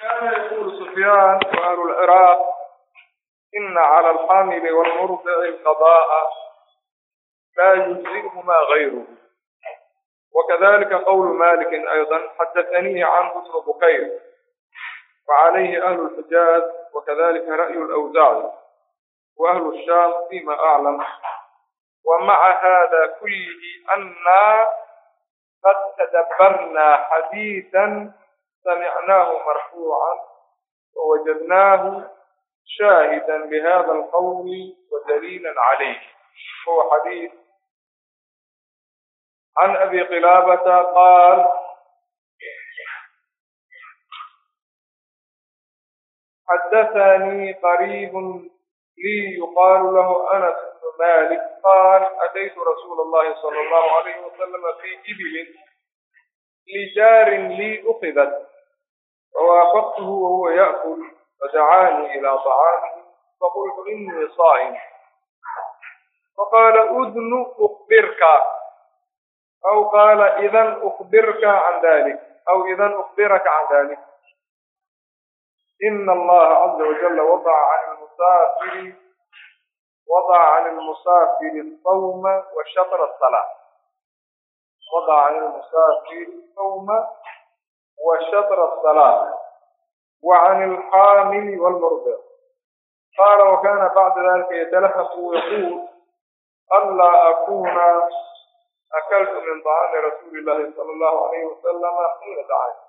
kana yaqulu sufyaan wa ahlu lciraaq ina cala alxamili walmurdici alqada'a laa yujzi'umaa gayruhu wakadalika qowlu malikin ayضa xadaثanii canhu ibnu bukayr وعليه أهل الحجاز وكذلك رأي الأوزاعي وأهل الشام فيما أعلم ومع هذا كله أنا قد تدبرنا حديثا سمعناه مرفوعا ووجدناه شاهدا بهذا القول ودليلا عليه. هو حديث عن أبي قلابة قال حدثني قريب لي يقال له أنس بن مالك قال أتيت رسول الله صلى الله عليه وسلم في إبل لجار لي أخذت. فوافقته وهو يأكل فدعاني إلى طعامه فقلت إني صائم. فقال أذن أخبرك أو قال إذا أخبرك عن ذلك أو إذا أخبرك عن ذلك. إن الله عز وجل وضع عن المسافر وضع عن المسافر الصوم وشطر الصلاة. وضع عن المسافر الصوم وشطر الصلاة وعن الحامل والمرضع قال وكان بعد ذلك يتلفظ ويقول ألا أكون أكلت من طعام رسول الله صلى الله عليه وسلم حين دعاني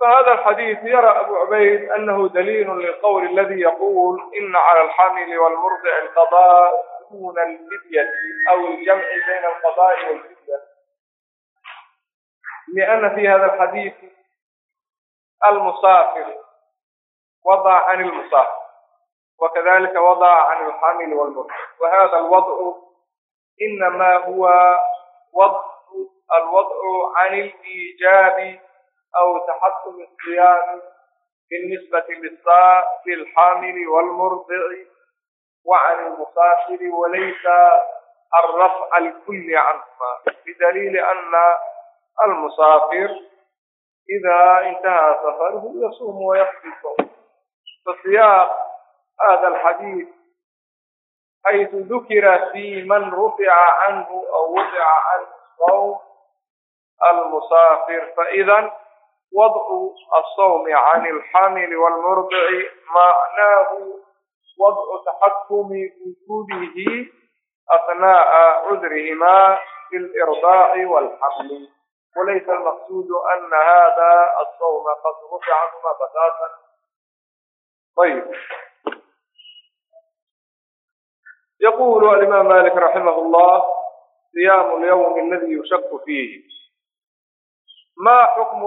فهذا الحديث يرى أبو عبيد أنه دليل للقول الذي يقول إن على الحامل والمرضع القضاء دون الفدية أو الجمع بين القضاء والفدية لأن لأن في هذا الحديث المصافر وضع عن المصافر وكذلك وضع عن الحامل والمرسل. وهذا الوضع إنما هو وضع الوضع عن الإيجاب أو تحكم الصيام بالنسبة للحامل والمرضع وعن المصافر وليس الرفع الكل عنهما بدليل أن المسافر إذا انتهى سفره يصوم ويقضي الصوم فسياق هذا الحديث حيث ذكر في من رفع عنه أو وضع عنه الصوم المسافر فإذا وضع الصوم عن الحامل والمرضع معناه وضع تحكم وجوده أثناء عذرهما في الإرضاع والحمل وليس المقصود أن هذا الصوم قد رفع عنهما بتاتا طيب يقول الإمام مالك رحمه الله صيام اليوم الذي يشك فيه ما حكم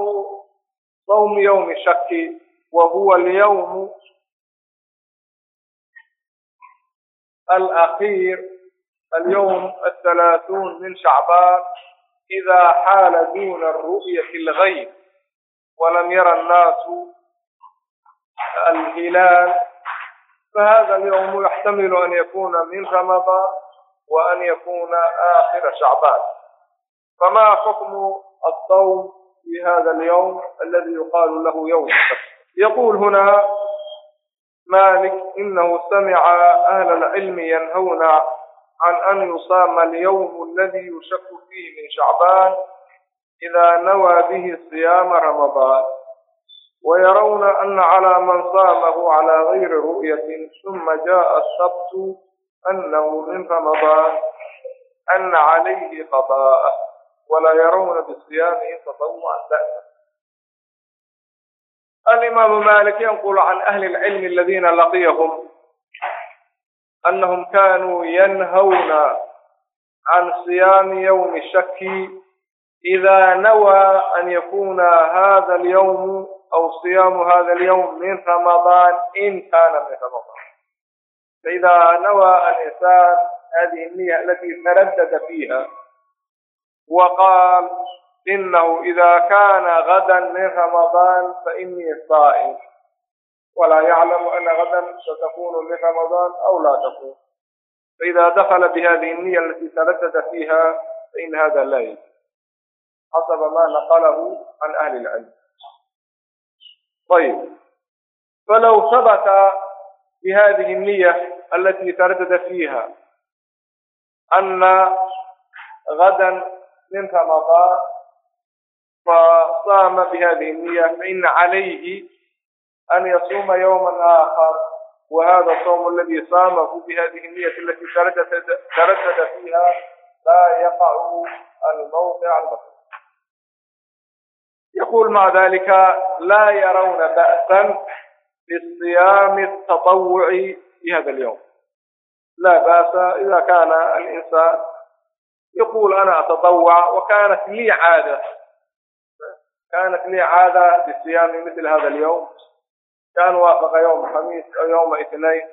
صوم يوم الشك وهو اليوم الأخير اليوم الثلاثون من شعبان إdaa xaala duuna ru'yati اlgayb walam yara annaasu alhilaal fahada alyawmu yaxtamilu an yakuna min ramadaan waan yakuna aakhira shacbaan famaa xukmu aلsawm fi hada alyawm aladi yuqaalu lahu yowm yaqul huna malik inahu samica ahla اlcilmi yanhawna عن أن يصام اليوم الذي يشك فيه من شعبان إذا نوى به صيام رمضان ويرون أن على من صامه على غير رؤية ثم جاء السبت أنه من رمضان أن عليه قضاءه ولا يرون بصيامه تطوعا بأسا الإمام مالك ينقل عن أهل العلم الذين لقيهم أنهم كانوا ينهون عن صيام يوم الشك إذا نوى أن يكون هذا اليوم أو صيام هذا اليوم من رمضان إن كان من رمضان. فإذا نوى الإنسان هذه النية التي تردد فيها وقال إنه إذا كان غدا من رمضان فإني صائم. ولا يعلم أن غدا ستكون من رمضان أو لا تكون. فإذا دخل بهذه النية التي تردد فيها فإن هذا لا يجوز. حسب ما نقله عن أهل العلم. طيب. فلو ثبت بهذه النية التي تردد فيها أن غدا من رمضان فصام بهذه النية فإن عليه أن يصوم يوما آخر. وهذا الصوم الذي صامه بهذه النية التي تردد, فيها لا يقع الموقع المطلوب يقول مع ذلك لا يرون بأسا بالصيام التطوعي في هذا اليوم. لا بأس إذا كان الإنسان يقول أنا أتطوع وكانت لي عادة. كانت لي عادة بالصيام مثل هذا اليوم. كان وافق يوم خميس أو يوم اثنين.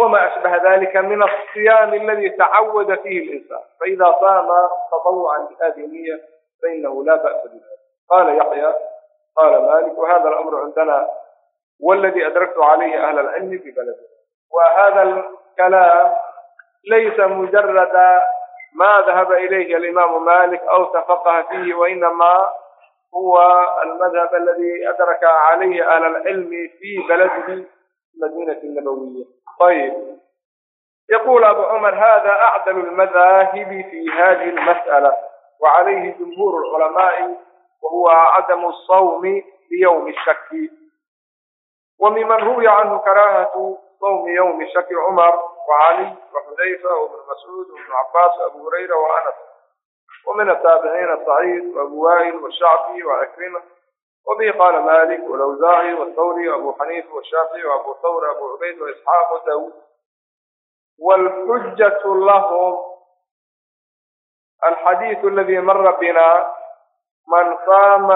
وما أشبه ذلك من الصيام الذي تعود فيه الإنسان. فإذا صام تطوعا بهذه النية فإنه لا بأس به قال يحيى قال مالك وهذا الأمر عندنا والذي أدركت عليه أهل العلم في بلده. وهذا الكلام ليس مجرد ما ذهب إليه الإمام مالك أو تفقه فيه وإنما هو المذهب الذي أدرك عليه أهل العلم في بلده المدينة النبوية. طيب. يقول أبو عمر هذا أعدل المذاهب في هذه المسألة وعليه جمهور العلماء وهو عدم الصوم ليوم الشك. وممن روي عنه كراهة صوم يوم الشك عمر وعلي وحذيفة وابن مسعود وابن عباس وأبو هريرة وأنس. ومن التابعين سعيد وأبو وائل والشعبي وعكرمة وبه قال مالك والأوزاعي والثوري وأبو حنيفة والشافعي وأبو ثور وأبو عبيد وإسحاق وداود. والحجة لهم الحديث الذي مر بنا من قام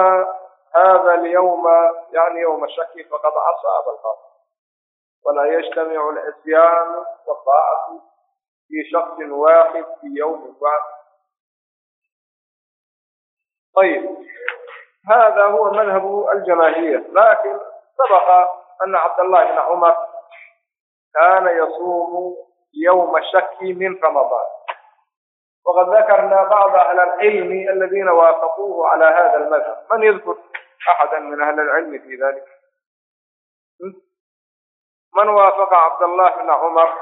هذا اليوم يعني يوم الشك فقد عصى أبا القاسم ولا يجتمع العصيان والطاعة في شخص واحد في يوم واحد طيب. هذا هو مذهب الجماهير لكن سبق أن عبد الله بن عمر كان يصوم يوم الشك من رمضان. وقد ذكرنا بعض أهل العلم الذين وافقوه على هذا المذهب. من يذكر أحدا من أهل العلم في ذلك؟ من وافق عبد الله بن عمر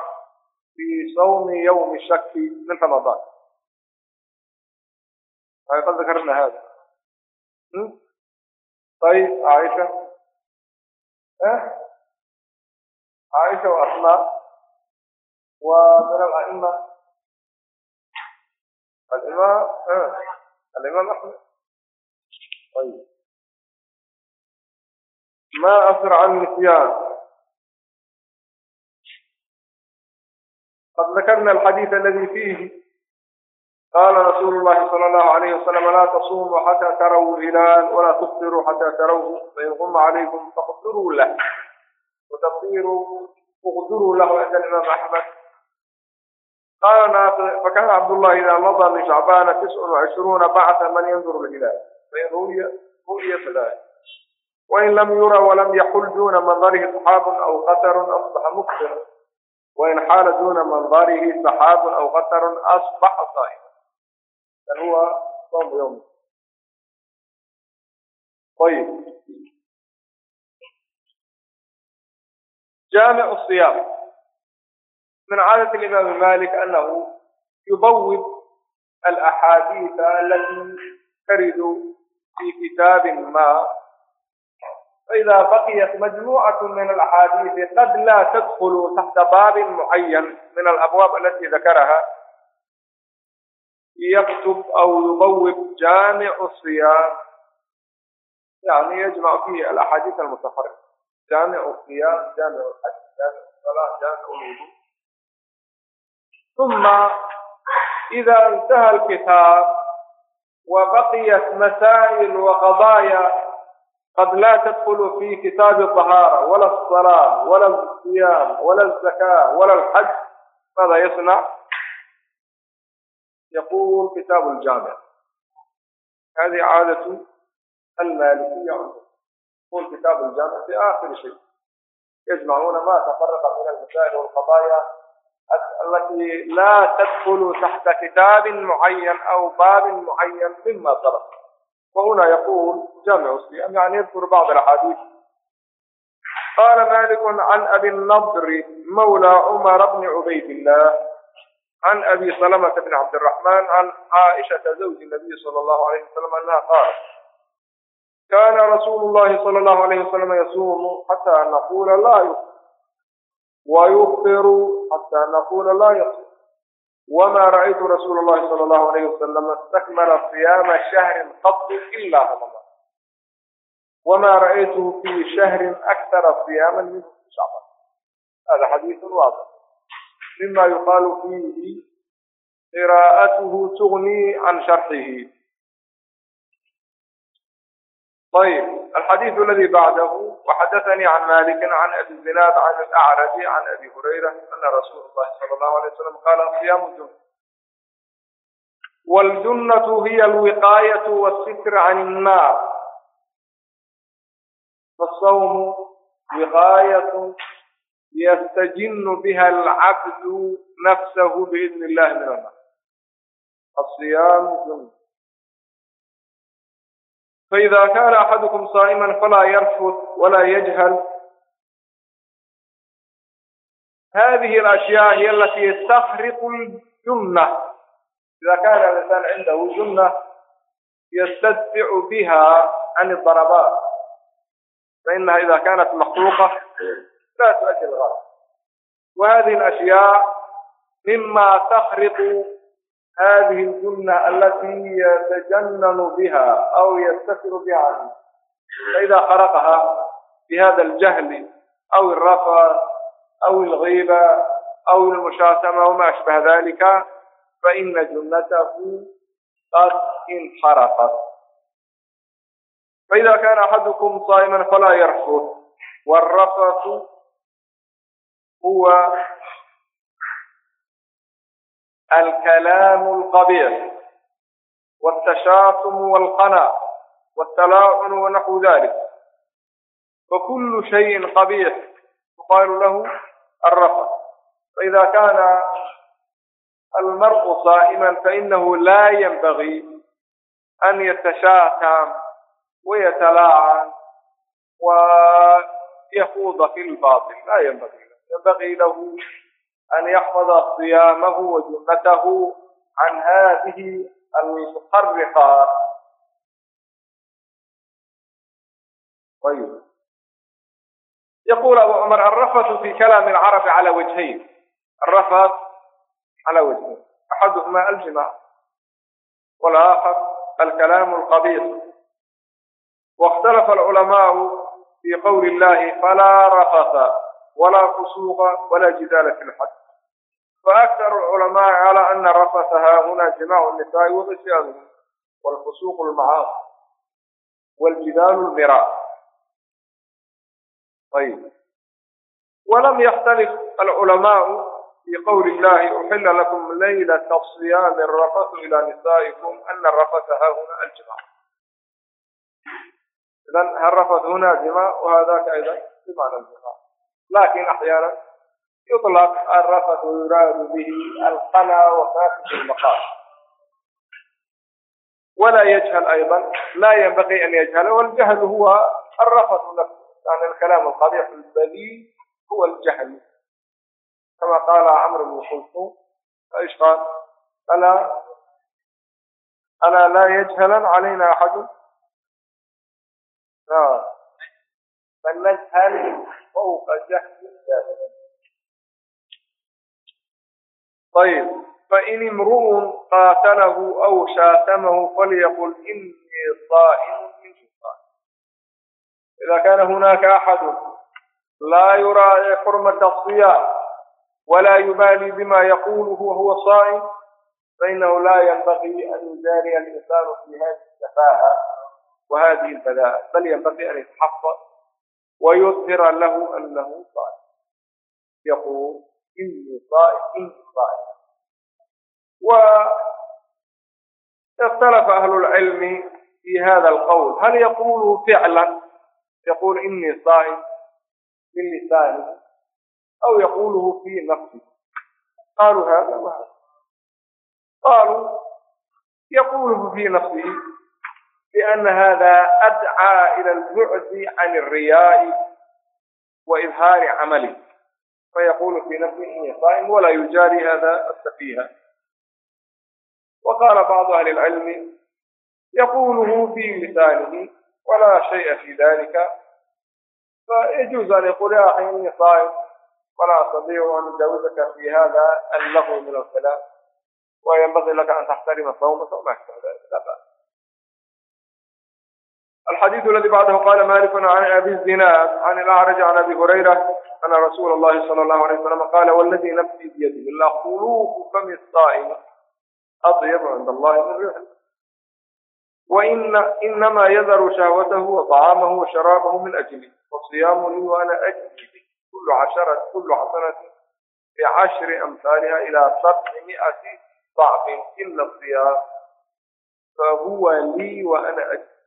في صوم يوم الشك من رمضان؟ قد ذكرنا هذا. طيب عائشة. أه؟ عائشة وأسماء ومن الأئمة. الإمام أه. الإمام أحمد. طيب. ما أثر عن النسيان؟ قد ذكرنا الحديث الذي فيه قال رسول الله صلى الله عليه وسلم لا تصوموا حتى تروا الهلال ولا تفطروا حتى تروه فإن غم عليكم فاقدروا له وتفطيروا اغدروا له عند الإمام أحمد قال نافع فكان عبد الله إذا مضى من شعبان تسع وعشرون بعث من ينظر الهلال فإن رؤي رؤي فذلك وإن لم يرى ولم يحل دون منظره سحاب أو قطر أصبح مكثرا وإن حال دون منظره سحاب أو قطر أصبح صائما بل هو صوم يوم طيب جامع الصيام من عادة الإمام مالك أنه يبوب الأحاديث التي ترد في كتاب ما فإذا بقيت مجموعة من الأحاديث قد لا تدخل تحت باب معين من الأبواب التي ذكرها يكتب أو يبوب جامع الصيام يعني يجمع فيه الأحاديث المتفرقة. جامع الصيام جامع الحج جامع الصلاة جامع الوضوء. ثم إذا انتهى الكتاب وبقيت مسائل وقضايا قد لا تدخل في كتاب الطهارة ولا الصلاة ولا الصيام ولا الزكاة ولا الحج ماذا يصنع؟ يقول كتاب الجامع. هذه عادة المالكية. يقول كتاب الجامع في آخر شيء. يجمعون ما تفرق من المسائل والقضايا التي لا تدخل تحت كتاب معين أو باب معين مما طرق وهنا يقول جامع الصيام يعني يذكر بعض الأحاديث. قال مالك عن أبي النضر مولى عمر بن عبيد الله عن أبي سلمة بن عبد الرحمن عن عائشة زوج النبي صلى الله عليه وسلم أنها قالت كان رسول الله صلى الله عليه وسلم يصوم حتى نقول لا يصوم ويفطر حتى نقول لا يصوم وما رأيت رسول الله صلى الله عليه وسلم استكمل صيام شهر قط إلا رمضان. وما رأيته في شهر أكثر صياما منه شعبان. هذا حديث واضح. مما يقال فيه قراءته تغني عن شرحه. طيب الحديث الذي بعده وحدثني عن مالك عن أبي الزناد عن الأعرج عن أبي هريرة أن رسول الله صلى الله عليه وسلم قال صيام الجنة. والجنة هي الوقاية والستر عن النار. فالصوم وقاية يستجن بها العبد نفسه بإذن الله من النار الصيام جنة فإذا كان أحدكم صائما فلا يرفث ولا يجهل هذه الأشياء هي التي تخرق الجنة إذا كان الإنسان عنده جنة يستدفع بها عن الضربات فإنها إذا كانت مخلوقة لا تؤدي الغرض وهذه الأشياء مما تخرق هذه الجنة التي يتجنن بها أو يستثر بها فإذا خرقها بهذا الجهل أو الرفض أو الغيبة أو المشاتمة وما أشبه ذلك فإن جنته قد انحرقت. فإذا كان أحدكم صائما فلا يرفض والرفث هو الكلام القبيح والتشاطم والقنا والتلاعن ونحو ذلك. وكل شيء قبيح يقال له الرفث فإذا كان المرء صائما فإنه لا ينبغي أن يتشاتم ويتلاعن ويخوض في الباطل. لا ينبغي. له ينبغي له أن يحفظ صيامه وجنته عن هذه المتحرقات طيب. يقول أبو عمر الرفث في كلام العرب على وجهين. الرفث على وجهين. أحدهما الجماع والآخر الكلام القبيح. واختلف العلماء في قول الله فلا رفث. ولا فسوق ولا جدال في الحج فأكثر العلماء على أن رفثها هنا جماع النساء وغشيانهم والفسوق المعاصي والجدال المراء. طيب. ولم يختلف العلماء في قول الله أحل لكم ليلة الصيام الرفث إلى نسائكم أن الرفث ها هنا الجماع إذا الرفث هنا جماع وهذاك أيضا بمعنى الجماع؟ lakin axyaana yuطlq arafat yuraadu bihi alqana wafaasit lmaqaam wla yjhl ayضa la ynbaqi an yjhala wاljahlu huwa arafat nafs yani alkalaam alqabix albadii huwa ljahlu kama qaala camr bn kulsum ishqaal alaa alaa laa yjhalan calayna axadu فلنجهل فوق جهل الجاهل طيب فإن امرؤ قاتله أو شاتمه فليقل إني صائم من شطان إذا كان هناك أحد لا يراعي حرمة الصيام ولا يبالي بما يقوله وهو صائم فإنه لا ينبغي أن يجاري الإنسان في هذه السفاهة وهذه البلاء بل ينبغي أن يتحفظ ويظهر له أنه صائم. يقول إني صائم إني صائم. واختلف أهل العلم في هذا القول. هل يقوله فعلا؟ يقول إني صائم من لسانه أو يقوله في نفسه. قالوا هذا وهذا قالوا يقوله في نفسه. لأن هذا أدعى إلى البعد عن الرياء وإظهار عمله. فيقول في نفسه إني صائم ولا يجاري هذا السفيه. وقال بعض أهل العلم يقوله في لسانه ولا شيء في ذلك. فيجوز أن يقول يا أخي إني صائم ولا أستطيع أن أجاوزka في هذا اللغو من الكلام. وينبغي لك أن تحترم صومك وما أشبه ذلك. لا بأس. الحديث الذي بعده قال مالك عن أبي الزناد عن الأعرج عن أبي هريرة أن رسول الله صلى الله عليه وسلم قال والذي نفسي بيده لخلوق فم الصائم أطيب عند الله من ريحه وإن إنما يذر شهوته وطعامه وشرابه من أجلي وصيامه لي وأنا أجلي كل عشرة كل حسنة بعشر أمثالها إلى سبعمائة ضعف إلا الصيام. فهو لي وأنا أجلي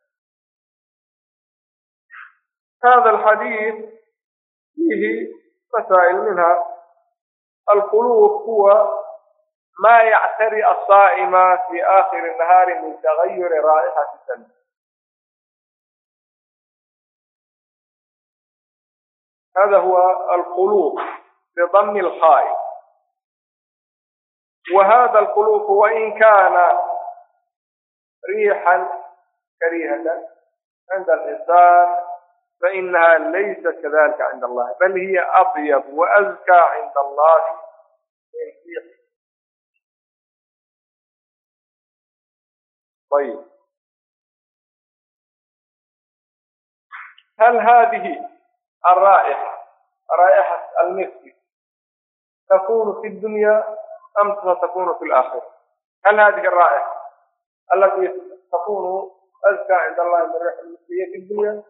هذا الحديث فيه مسائل منها. القلوب هو ما يعتري الصائمة في آخر النهار من تغير رائحة السنة هذا هو القلوب لضم الخائف وهذا القلوب وإن كان ريحا كريهة عند الإنسان فإنها ليست كذلك عند الله بل هي أطيب وأزكى عند الله من ريح طيب. هل هذه الرائحة رائحة المسك تكون في الدنيا أم ستكون في الآخرة؟ هل هذه الرائحة التي تكون أزكى عند الله من ريح المسك في الدنيا؟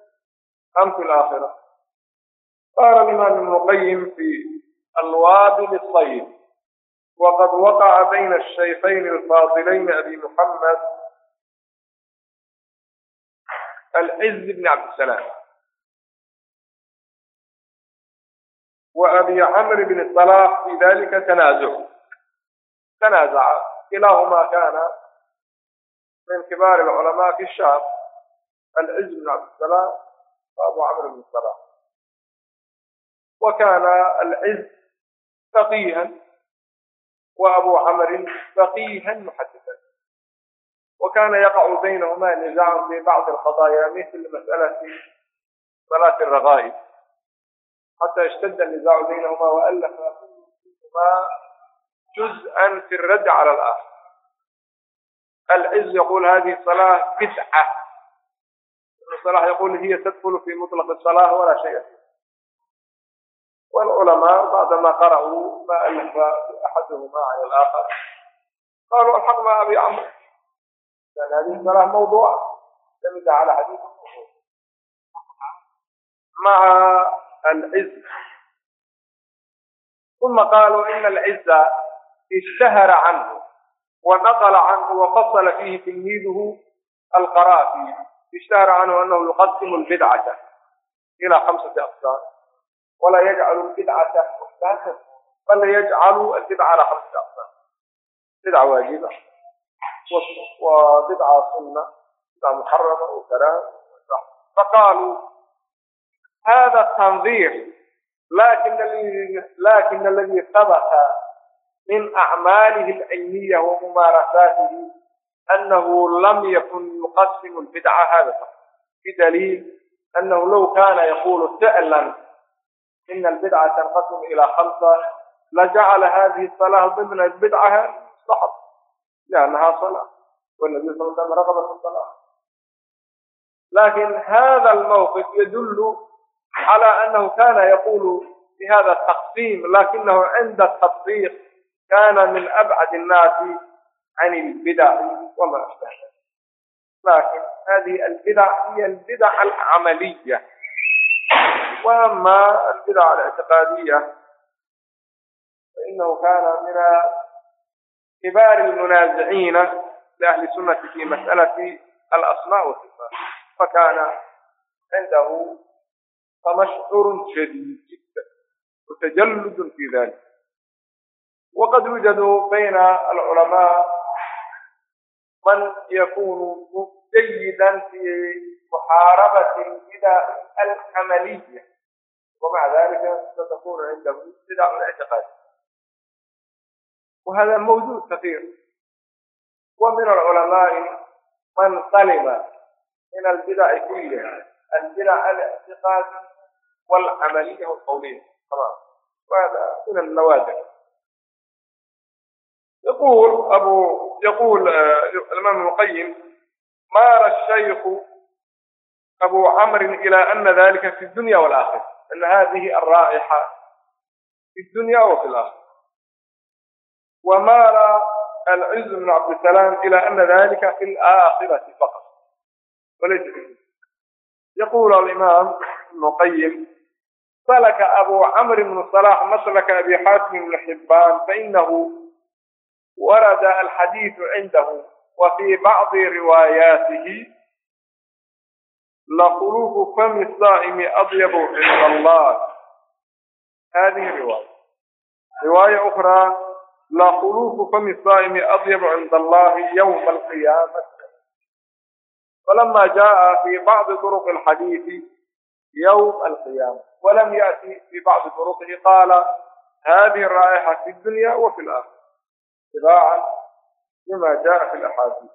أم في الآخرة؟ قال الإمام المقيم في الوابل الصيد وقد وقع بين الشيخين الفاضلين أبي محمد العز بن عبد السلام وأبي عمر بن الصلاح في ذلك تنازع. تنازع. كلاهما كان من كبار العلماء في الشعب العز بن عبد السلام abu camr bn salaax wa kaana alciz faqiihan wa abu camrin faqiihan muxadisan wa kaana yaqacu baynahuma nizaacun fi bacdi alqadaaya misl masalati salaati alraqaa'ib xataa ishtadda nizaacu baynahuma wa alafa kulluma juz'an fi الrad cala اlآخر العز يقول هذه الصلاة بدعة الصلاة يقول هي تدخل في مطلق الصلاة ولا شيء. والعلماء بعدما قرأوا ما ألف أحدهما على الآخر قالوا الحق مع أبي عمرو. لأن هذه الصلاة موضوع تمد على حديث مع العزة ثم قالوا إن العزة اشتهر عنه ونقل عنه وفصل فيه تلميذه القرافي. اشتهر عنه أنه يقسم البدعة إلى خمسة أقسام ولا يجعل البدعة محدثة بل يجعل البدعة على خمسة أقسام بدعة واجبة وبدعة سنة بدعة محرمة وكلام فقالوا هذا التنظير لكن الذي لكن الذي ثبت من أعماله العلمية وممارساته أنه لم يكن يقسم البدعة هذا بدليل أنه لو كان يقول فعلا إن البدعة تنقسم إلى خمسة لجعل هذه الصلاة ضمن البدعة مستحب لأنها صلاة. والنبي صلى الله عليه وسلم رغب الصلاة. لكن هذا الموقف يدل على أنه كان يقول بهذا التقسيم لكنه عند التطبيق كان من أبعد الناس عن البدع وما أشبهها لكن هذه البدع هي البدع العملية. وأما البدع الاعتقادية فإنه كان من كبار المنازعين لأهل السنة في مسألة الأسماء والصفات. فكان عنده تمشعر شديد جدا وتجلد في ذلك. وقد وجدوا بين العلماء من يكون جيدا في محاربة البدع العملية ومع ذلك ستكون عنده بدع الاعتقاد وهذا موجود كثير ومن العلماء من سلم من البدع كلها البدع الاعتقاد والعملية والقولية تمام وهذا من النوادر يقول أبو يقول آه، الإمام ابن القيم مار الشيخ أبو عمرو إلى أن ذلك في الدنيا والآخرة أن هذه الرائحة في الدنيا وفي الآخرة. ومار العز بن عبد السلام إلى أن ذلك في الآخرة فقط وليس في الدنيا. يقول الإمام ابن القيم سلك أبو عمرو بن صلاح مسلك أبي حاتم بن حبان فإنه ورد الحديث عنده وفي بعض رواياته لخلوف فم الصائم أطيب عند الله. هذه رواية رواية أخرى لخلوف فم الصائم أطيب عند الله يوم القيامة. فلما جاء في بعض طرق الحديث يوم القيامة ولم يأتي في بعض طرقه قال هذه الرائحة في الدنيا وفي الآخرة. اتباعا لما جاء في الأحاديث.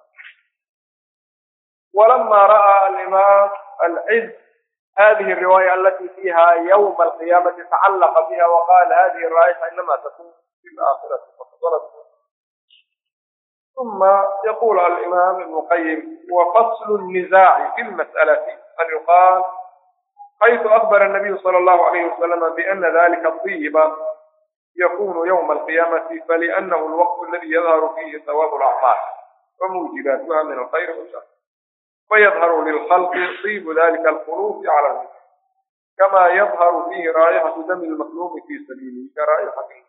ولما رأى الإمام العز هذه الرواية التي فيها يوم القيامة تعلق بها وقال هذه الرائحة إنما تكون في الآخرة فقد ثم يقول الإمام ابن القيم وفصل النزاع في المسألة أن يقال حيث أخبر النبي صلى الله عليه وسلم بأن ذلك الطيب yakunu ywma alqiyaamati falinnahu alwaqtu aladii yadharu fiihi sawaabu lacmaal wamuujibaatuha min alkhayr washar fayadharu lilkhalqi tiibu dalika alquluubi cala lmi kamaa yadharu fiihi raa'ixatu dami lmakluumi fii sabiilihi karaa'ixatihi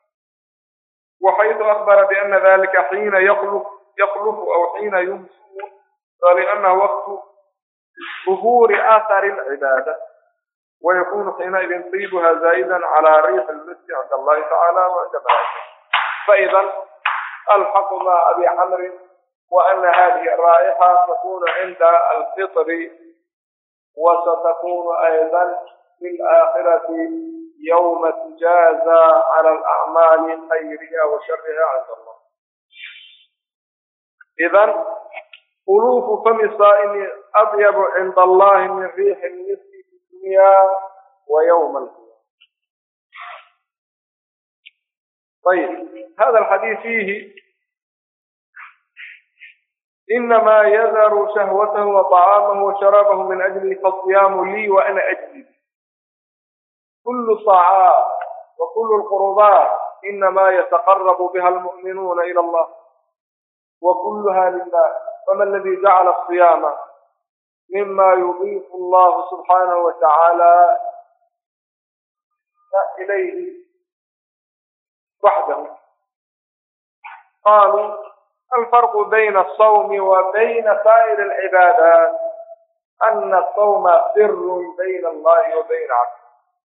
وحيث أخبر بأن ذلك حين يخلف يخلف أو حين يمسون فلأن وقت ظهور أثر العبادة ويكون حينئذ طيبها زائدا على ريح المسك عند الله تعالى وعند ملائكته فإذا الحق مع أبي عمرو وأن هذه الرائحة تكون عند الفطر وستكون أيضا في الآخرة يوم تجازى على الأعمال خيرها وشرها عند الله إذا خلوف فم الصائم أطيب عند الله من ريح المسك الدنيا ويوم القيامة طيب هذا الحديث فيه إنما يذر شهوته وطعامه وشرابه من أجلي فالصيام لي وأنا أجلي كل الطاعات وكل القربات إنما يتقرب بها المؤمنون إلى الله وكلها لله فما الذي جعل الصيام مما يضيف الله سبحانه وتعالى إليه وحده قالوا الفرق بين الصوم وبين سائر العبادات أن الصوم سر بين الله وبين عبده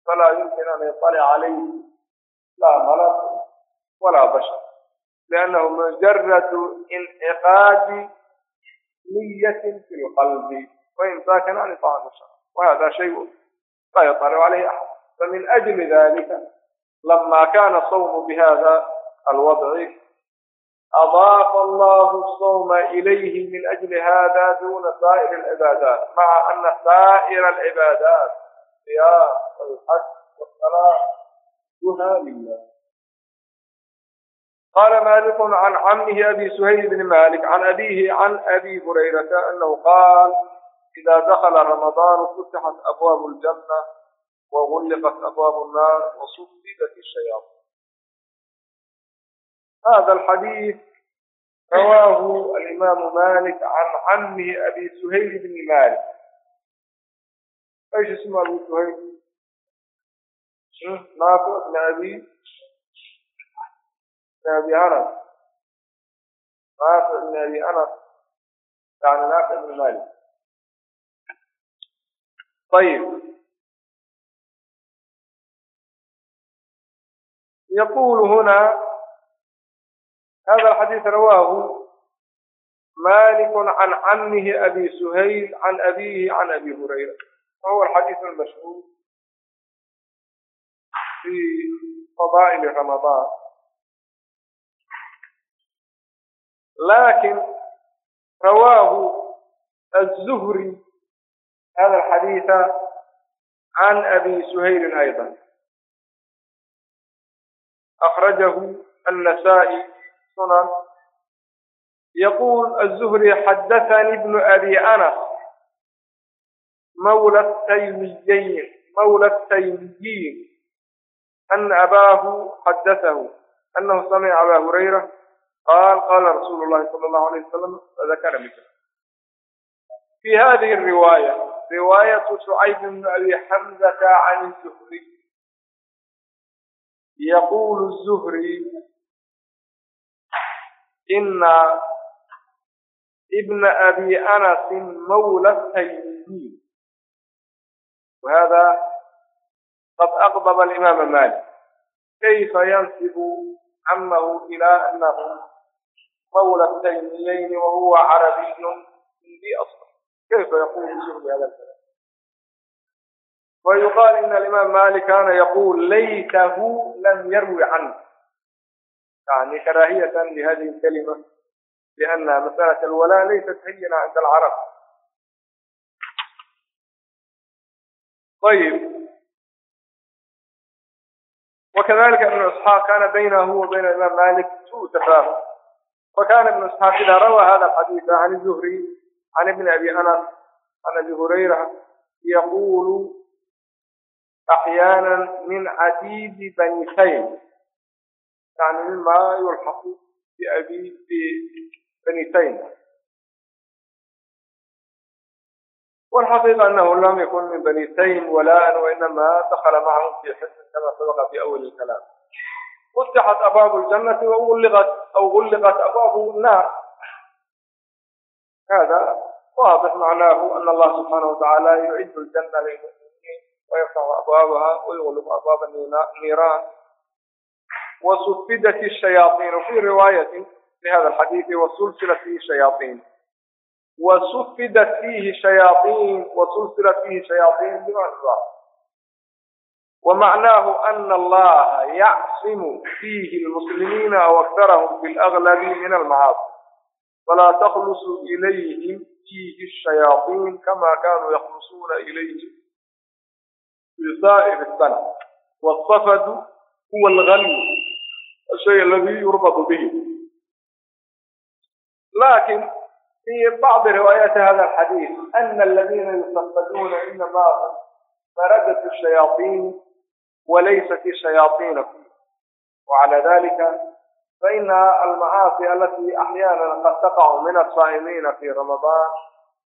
فلا يمكن أن يطلع عليه لا ملك ولا بشر لأنه مجرد انعقاد نية في القلب وإن ساكن عن طاعة الشرع وهذا شيء لا يطلع عليه أحد. فمن أجل ذلك لما كان الصوم بهذا الوضع أضاف الله الصوم إليه من أجل هذا دون سائر العبادات مع أن سائر العبادات الصيام والحج والصلاة دونها لله. قال مالك عن عمه أبي سهيل بن مالك عن أبيه عن أبي هريرة أنه قال إذا دخل رمضان فتحت أبواب الجنة وغلقت أبواب النار وصددت الشياطين. هذا الحديث رواه الإمام مالك عن عمه أبي سهيل بن مالك. إيش اسمه أبي سهيل؟ نافع ابن أبي؟ بن أبي أنس. نافع بن أبي أنس. يعني نافع ابن مالك. طيب. يقول هنا هذا الحديث رواه مالك عن عمه أبي سهيل عن أبيه عن أبي هريرة. وهو الحديث المشهور في فضائل رمضان. لكن رواه الزهري هذا الحديث عن أبي سهيل أيضا. أخرجه النسائي سنن يقول الزهري حدثني ابن أبي أنس مولى التيميين مولى التيميين أن أباه حدثه أنه سمع أبا هريرة قال قال رسول الله صلى الله عليه وسلم ذكر مثله. في هذه الرواية رواية شعيب بن أبي حمزة عن الزهري يقول الزهري إن ابن أبي أنس مولى التيميين وهذا قد أغضب الإمام مالك كيف ينسب عمه إلى أنه مولى التيميين وهو عربي هندي أصلا كيف يقول الشيخ هذا الكلام؟ ويقال إن الإمام مالك كان يقول ليته لم يروي عنه. يعني كراهية لهذه الكلمة لأن مسألة الولاء ليست هينة عند العرب. طيب. وكذلك ابن إسحاق كان بينه وبين الإمام مالك سوء تفاهم. وكان ابن إسحاق إذا روى هذا الحديث عن الزهري عن ابن أبي أنس عن أبي هريرة يقول أحيانا من عتيد بني خيم. يعني مما يلحق بأبي بني خيم. والحقيقة أنه لم يكن من بني سيم ولا أن وإنما دخل معهم في حسن كما سبق في أول الكلام. فتحت أبواب الجنة وغلقت أو غلقت أبواب النار. هذا واضح معناه أن الله سبحانه وتعالى يعد الجنة للمؤمنين ويفتح أبوابها ويغلق أبواب النيران وسفدت الشياطين وفي رواية لهذا الحديث وسلسلت فيه شياطين وسفدت فيه شياطين وسلسلت فيه شياطين بمعنى ومعناه أن الله يعصم فيه المسلمين أو أكثرهم بالأغلب من المعاصي ولا تخلص إليهم فيه الشياطين كما كانوا يخلصون إليه في سائر السنة والصفد هو الغل الشيء الذي يربط به لكن في بعض روايات هذا الحديث أن الذين يصفدون إنما مردة الشياطين وليست الشياطين فيه وعلى فإن المعاصي التي أحيانا قد تقع من الصائمين في رمضان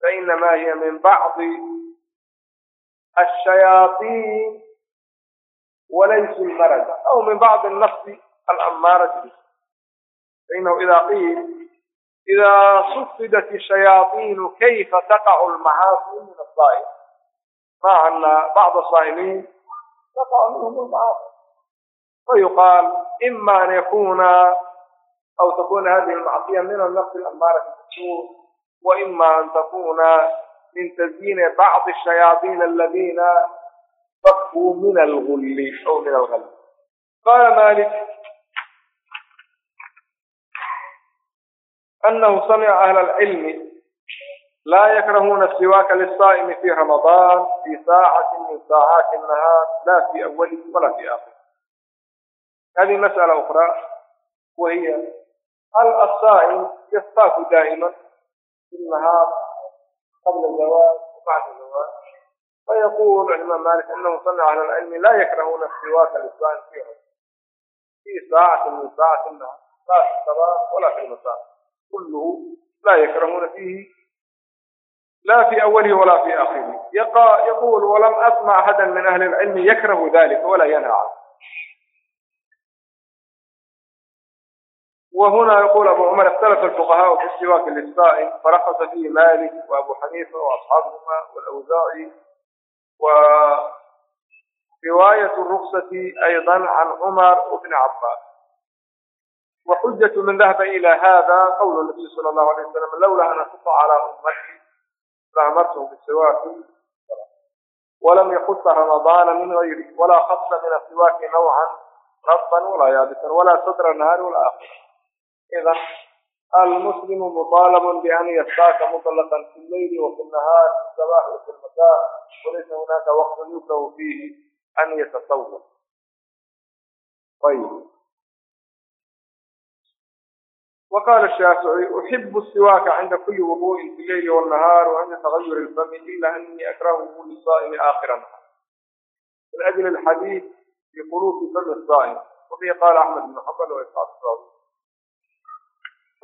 فإنما هي من بعض الشياطين وليس المرض أو من بعض النفس الأمارة فإنه إذا قيل إذا صفدت الشياطين كيف تقع المعاصي من الصائم؟ مع أن بعض الصائمين تقع منهم المعاصي. ويقال إما أن يكون أو تكون هذه المعصية من النفس الأمارة بالسوء وإما أن تكون من تزيين بعض الشياطين الذين صفوا من الغل أو من الغل قال مالك أنه سمع أهل العلم لا يكرهون السواك للصائم في رمضان في ساعة من ساعات النهار لا في أوله ولا في آخره هذه مسألة أخرى وهي هل الصائم يصطاف دائما في النهار قبل الزواج وبعد الزواج؟ فيقول الإمام مالك أنه صنع على العلم لا يكرهون السواك في عمره في ساعة من ساعة النهار لا في الصباح ولا في المساء. كله لا يكرهون فيه لا في أوله ولا في آخره. يقول ولم أسمع أحدا من أهل العلم يكره ذلك ولا ينهى عنه. وهنا يقول أبو عمر اختلف الفقهاء في السواك للسائل فرخص فيه مالك وأبو حنيفة وأصحابهما والأوزاعي ورواية الرخصة أيضا عن عمر وابن عباس. وحجة من ذهب إلى هذا قول النبي صلى الله عليه وسلم لولا أن أخف على أمتي لأمرتهم بالسواك. ولم يخص رمضان من غيره ولا خص من السواك نوعا رطبا ولا يابسا ولا سدر نهار ولا آخر إذا المسلم مطالب بأن يستاك مطلقا في الليل وفي النهار في الصباح وفي المساء وليس هناك وقت يكره فيه أن يتصور. طيب. وقال الشافعي: أحب السواك عند كل وضوء في الليل والنهار وعند تغير الفم إلا أني أكرهه للصائم النهار. من أجل الحديث في قلوب فم الصائم وفيه قال أحمد بن حفل وإصحاب الصائم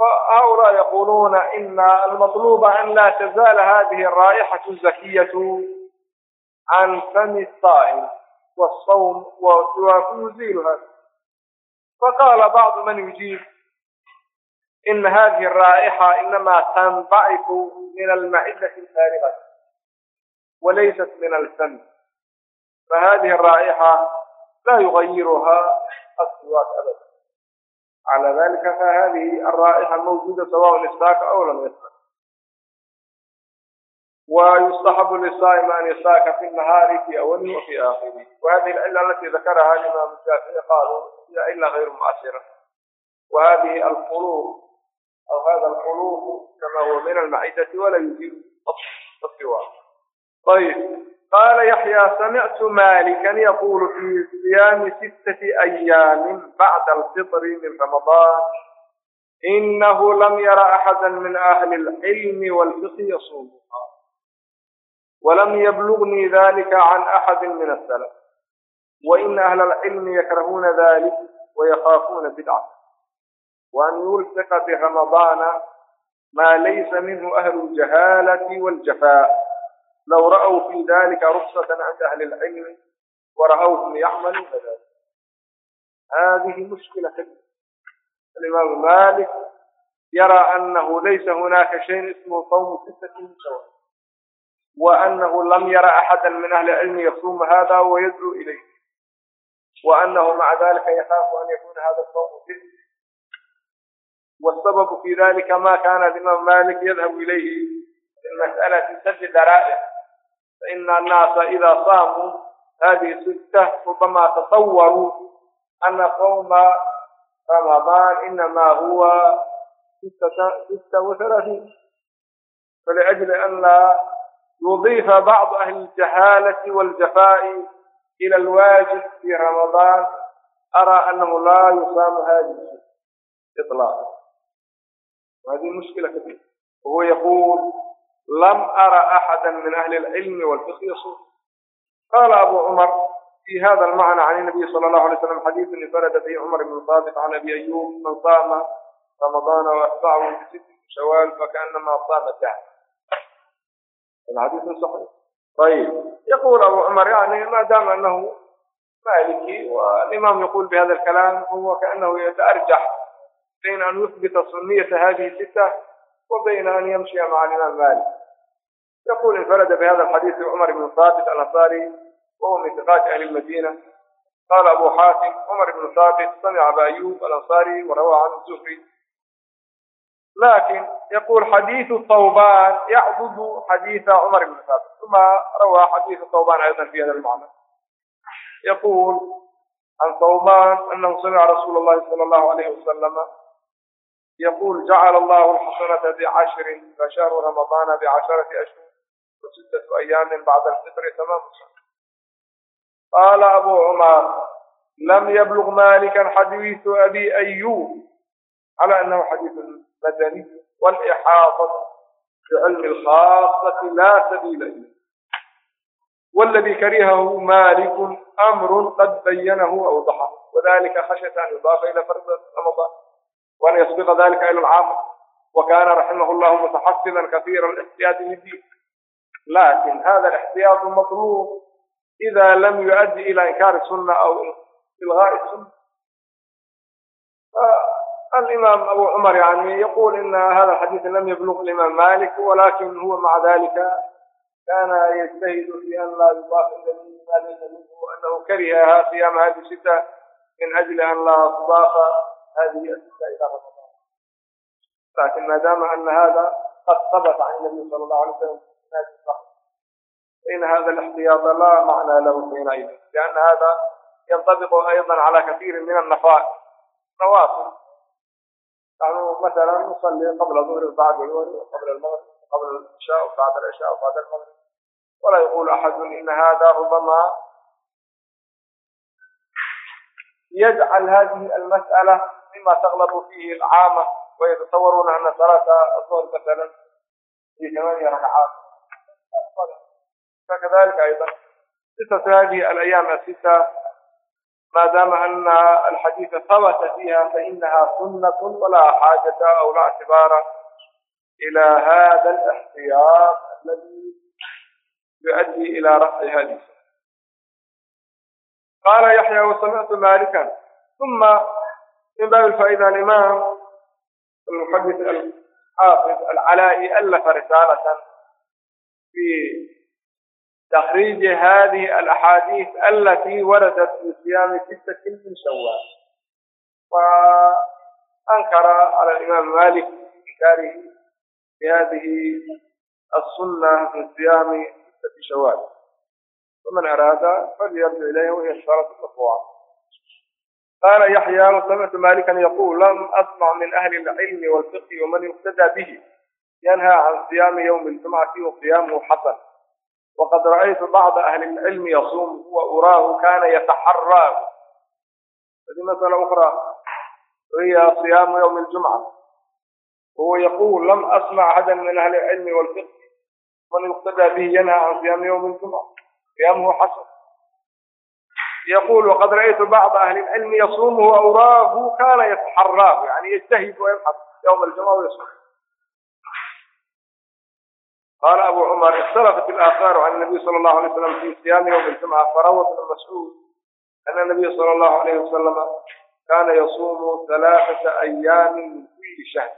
فهؤلاء يقولون إن المطلوب أن لا تزال هذه الرائحة الزكية عن فم الطائم والصوم ويزيلها. فقال بعض من يجيب إن هذه الرائحة إنما تنبعث من المعدة الفارغة وليست من الفم. فهذه الرائحة لا يغيرها السواك أبدا. على ذلك فهذه الرائحة الموجودة سواء استاك أو لم يستاك ويستحب للصائم أن يستاك في النهار في أوله وفي آخره. وهذه العلة التي ذكرها الإمام الشافعي قالوا هي إلا غير مؤثرة. وهذه القلوب أو هذا القلوب كما هو من المعدة ولا يجيب الصواب طيب. قال يحيى سمعت مالكا يقول في صيام ستة أيام بعد الفطر من رمضان إنه لم ير أحدا من أهل العلم والفقه يصومها ولم يبلغني ذلك عن أحد من السلف وإن أهل العلم يكرهون ذلك ويخافون بدعة وأن يلصق برمضان ما ليس منه أهل الجهالة والجفاء لو رأوا في ذلك رخصة عند أهل العلم ورأوهم يعملون ذلك. هذه مشكلة الإمام مالك يرى أنه ليس هناك شيء اسمه صوم ستة من وأنه لم يرى أحدا من أهل العلم يصوم هذا ويدعو إليه وأنه مع ذلك يخاف أن يكون هذا الصوم ستة. والسبب في ذلك ما كان الإمام مالك يذهب إليه في مسألة سد ذرائع فإن الناس إذا صاموا هذه الستة ربما تصوروا أن صوم رمضان إنما هو ستة, ستة وثلاثين. فلأجل أن لا يضيف بعض أهل الجهالة والجفاء إلى الواجب في رمضان أرى أنه لا يصام هذه الستة إطلاقا. وهذه مشكلة كبيرة. وهو يقول lam ara axada min ahli alcilmi walfiqhi yasuur qaala abuu cumar fi hada almacna can inabiy sala allahu alay slam xadiidu infarada bihi cumar ibnu saabit can abi ayuub man saama ramadaana waatbacahu bisitti shawaal fakaanamaa saama dahra xadiisun saxiix طيب يقول أبو عمر يعني ما دام أنه مالكي والإمام يقول بهذا الكلام هو كأنه يتأرجح بين أن يثبت سنية هذه الستة وبين أن يمشي مع الإمام مالك. يقول انفرد بهذا الحديث عمر بن ثابت الأنصاري وهو من ثقات أهل المدينة. قال أبو حاتم عمر بن ثابت سمع أبا أيوب الأنصاري وروى عنه الزهري. لكن يقول حديث الثوبان يعبد حديث عمر بن ثابت ثم روى حديث الثوبان أيضا في هذا المعنى. يقول عن ثوبان أنه سمع رسول الله صلى الله عليه وسلم يقول جعل الله الحسنة بعشر فشهر رمضان بعشرة أشهر وستة أيام بعد الفطر تمام. قال أبو عمر لم يبلغ مالكا حديث أبي أيوب على أنه حديث مدني والإحاطة بعلم الخاصة لا سبيل إليه. والذي كرهه مالك أمر قد بينه أوضحه وذلك خشية أن يضاف إلى فرض رمضان. وأن يسبق ذلك إلى العصر وكان رحمه الله متحسنا كثير الاحتياط من دين لكن هذا الاحتياط المطلوب إذا لم يؤدي إلى إنكار السنة أو إلغاء السنة. فالإمام أبو عمر يعني يقول إن هذا الحديث لم يبلغ الإمام مالك ولكن هو مع ذلك كان يجتهد في أن لا يضاف إلى ما ليس منه وأنه كره صيام هذه الشتاء من أجل أن لا تضاف هذه الاشياء اذا رفضها لكن ما دام أن هذا قد ثبت عن النبي صلى الله عليه وسلم فإن هذا الاحتياط لا معنى له حينئذ لأن هذا ينطبق أيضا على كثير من النفائس نواصل نحن يعني مثلا نصلي قبل الظهر وبعد الظهر وقبل المغرب وقبل العشاء وبعد العشاء وبعد المغرب. ولا يقول أحد إن هذا ربما يجعل هذه المسألة مما تغلب فيه العامة ويتصورون أن ثلاث أصول مثلا في ثمانية ركعات. فكذلك أيضا قصة هذه الأيام الستة ما دام أن الحديث ثبت فيها فإنها سنة ولا حاجة أو لا اعتبار إلى هذا الاحتياط الذي يؤدي إلى رفع هذه قال يحيى وسمعت مالكا. ثم من باب الفائدة الإمام المحدث الحافظ العلائي ألف رسالة في تخريج هذه الأحاديث التي وردت في صيام ستة من شوال. وأنكر على الإمام مالك إنكاره بهذه السنة في صيام ستة شوال. ومن أراد فليرجع إليه وهي الشرط الأقوى التطوع قال يحيى وسمعت مالكا يقول لم أسمع من أهل العلم والفقه ومن يقتدى به ينهى عن صيام يوم الجمعة وصيامه حسن وقد رأيت بعض أهل العلم يصوم وأراه كان يتحرى هذه مسألة أخرى وهي صيام يوم الجمعة وهو يقول لم أسمع أحدا من أهل العلم والفقه من يقتدى به ينهى عن صيام يوم الجمعة صيامه حسن يقول وقد رأيت بعض أهل العلم يصومه وأراه كان يتحراه يعني يجتهد ويبحث يوم الجمعة ويصوم قال أبو عمر اختلفت الآثار عن النبي صلى الله عليه وسلم في صيام يوم الجمعة فروى ابن مسعود أن النبي صلى الله عليه وسلم كان يصوم ثلاثة أيام من كل شهر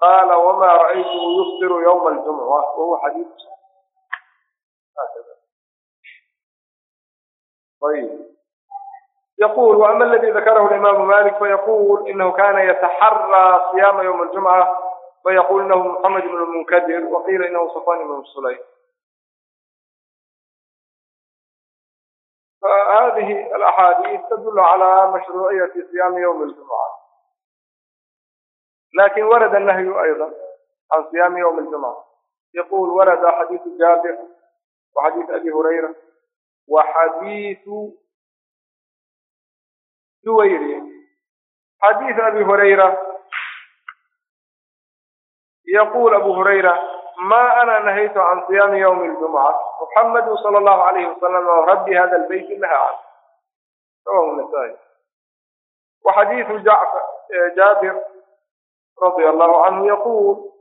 قال وما رأيته يفطر يوم الجمعة وهو حديث هكذا طيب. يقول وأما الذي ذكره الإمام مالك فيقول إنه كان يتحرى صيام يوم الجمعة ويقول إنه محمد بن المنكدر وقيل إنه صفان بن السليم. فهذه الأحاديث تدل على مشروعية صيام يوم الجمعة. لكن ورد النهي أيضا عن صيام يوم الجمعة. يقول ورد حديث جابر وحديث أبي هريرة هريره وحديث جويري حديث ابي هريره يقول أبو هريرة ما أنا نهيت عن صيام يوم الجمعة محمد صلى الله عليه وسلم ورب هذا البيت نهى عنه رواه النسائي وحديث جعفر جابر رضي الله عنه يقول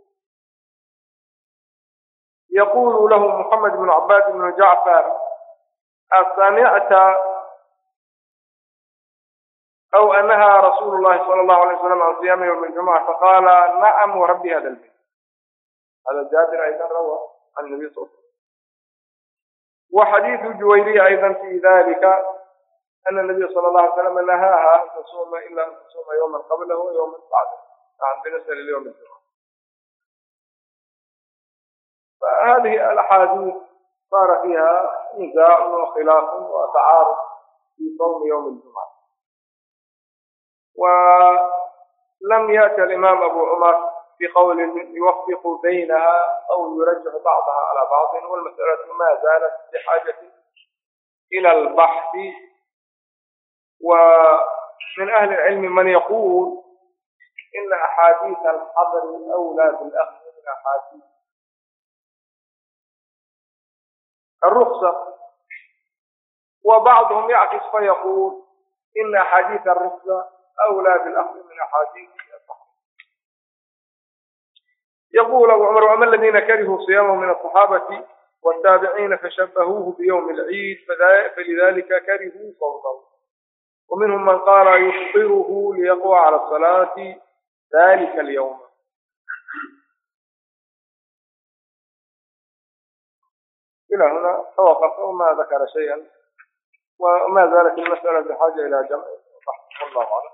يقول له محمد بن عباد بن جعفر أسمعت أو أنها رسول الله صلى الله عليه وسلم عن صيام يوم الجمعة فقال نعم ورب هذا البيت هذا جابر أيضا روى عن النبي صلى الله عليه وسلم وحديث الجويري أيضا في ذلك أن النبي صلى الله عليه وسلم نهاها أن تصوم إلا أن تصوم يوما قبله ويوما بعده نعم بالنسبة لليوم الجمعة فهذه الأحاديث صار فيها نزاع وخلاف وتعارض في صوم يوم الجمعة. ولم يأتي الإمام أبو عمر بقول يوفق بينها أو يرجح بعضها على بعض والمسألة ما زالت بحاجة إلى البحث. ومن أهل العلم من يقول إن أحاديث الحضر أولى بالأخذ من أحاديث الرخصة. وبعضهم يعكس فيقول إن أحاديث الرخصة أولى بالأخذ من أحاديث الصحابة يقول أبو عمر وما الذين كرهوا صيامه من الصحابة والتابعين فشبهوه بيوم العيد فلذلك كرهوا صومه ومنهم من قال يفطره ليقوى على الصلاة ذلك اليوم. إلى هنا توقف وما ذكر شيئا وما زالت المسألة بحاجة إلى جمع الله أعلم